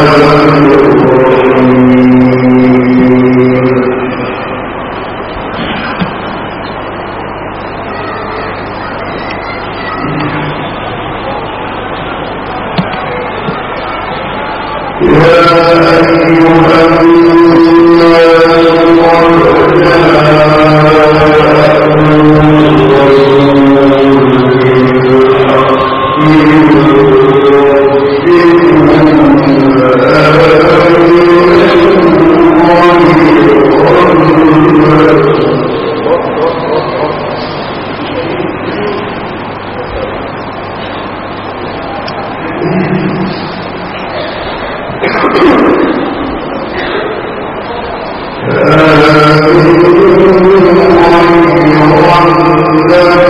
chamando أنت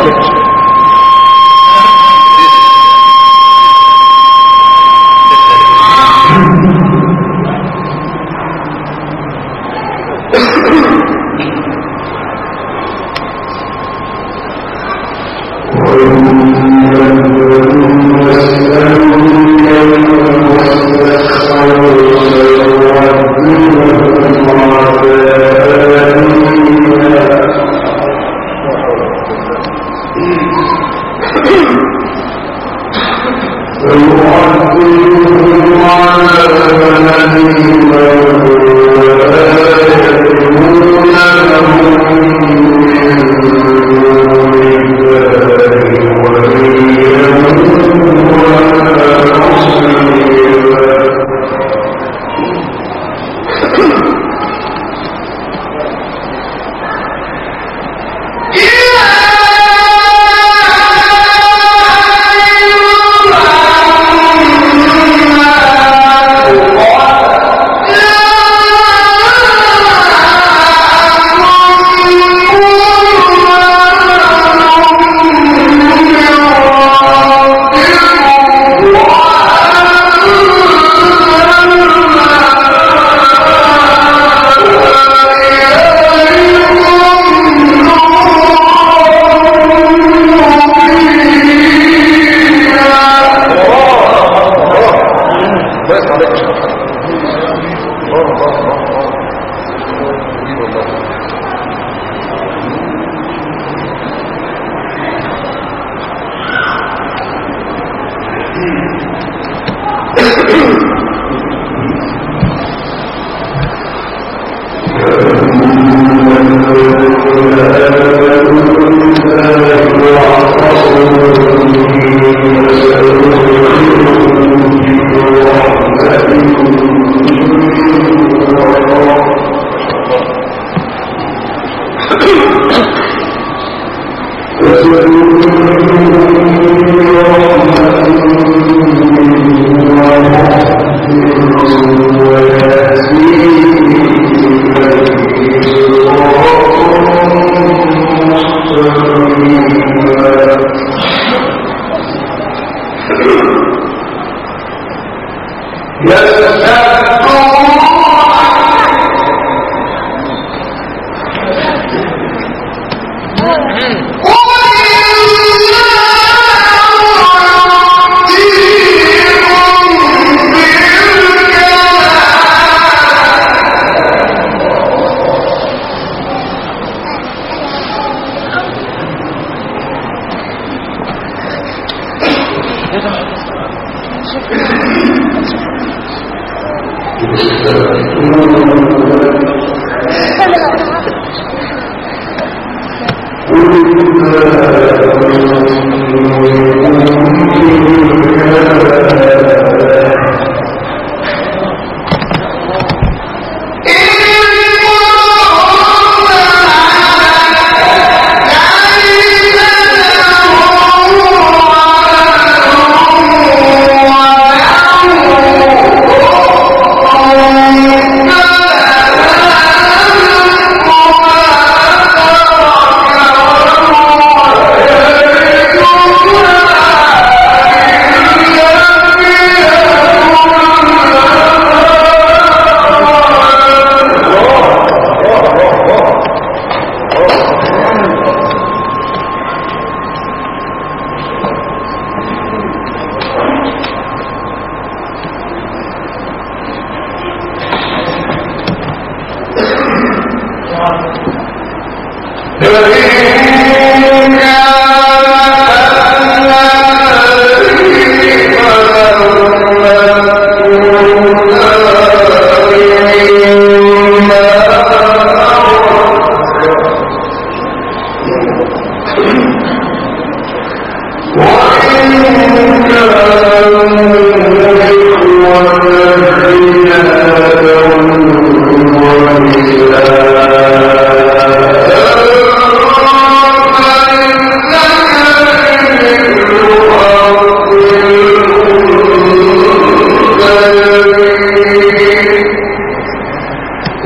Okay ಹೋಗ್ಬೋದು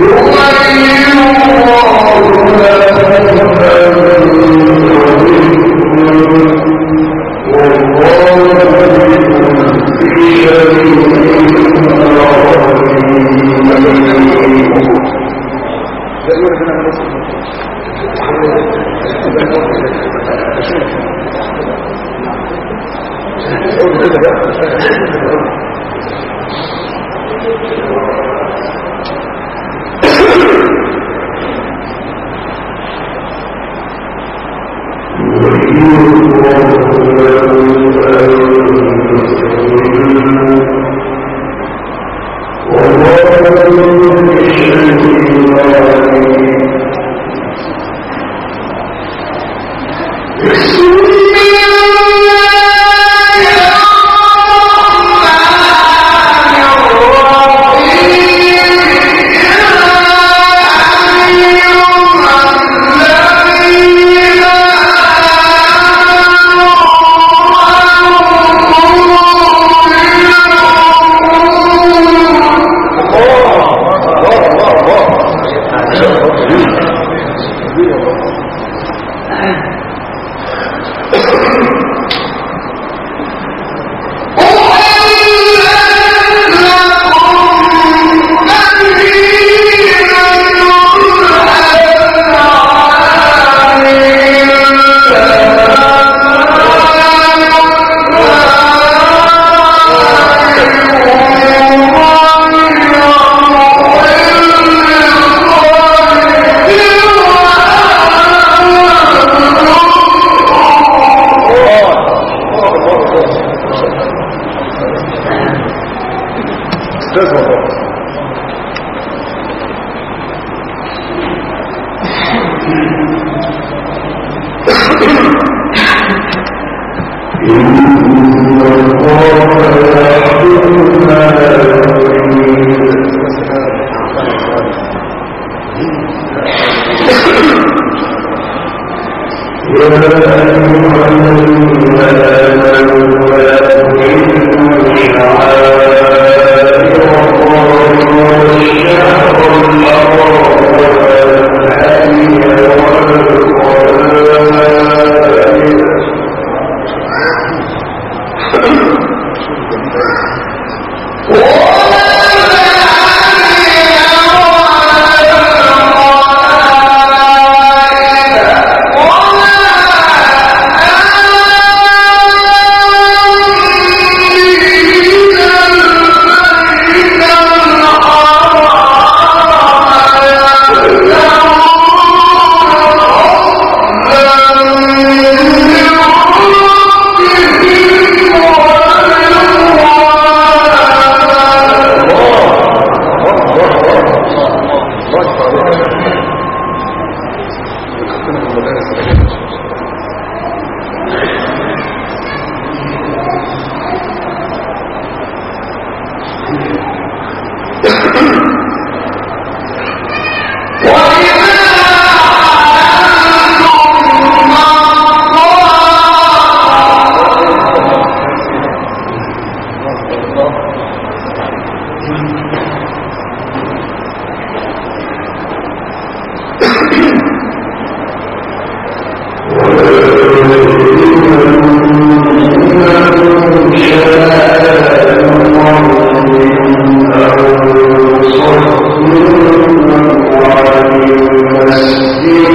يغير الله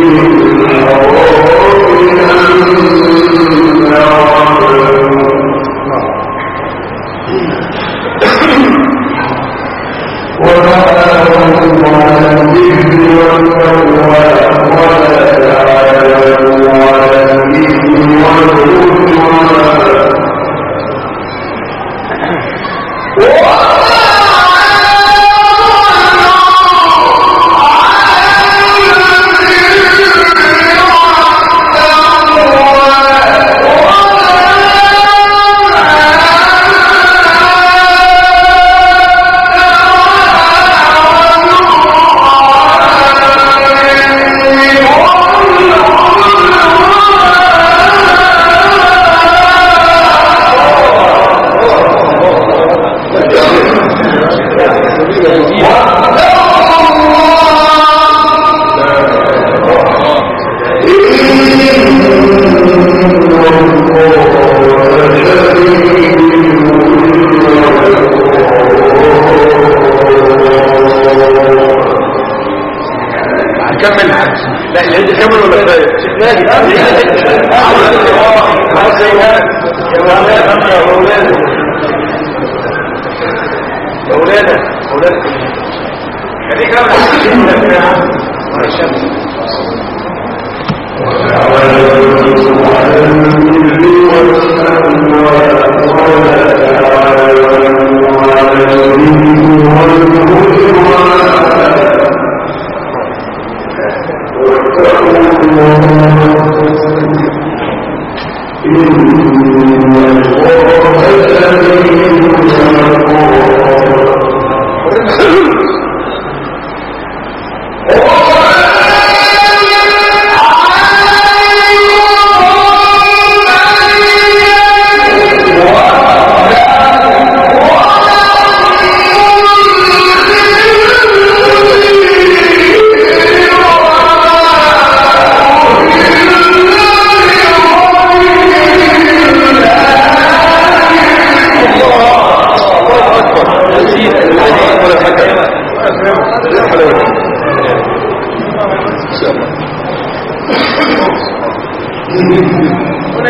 ಹೇಳಿದ್ದೀನಿ Una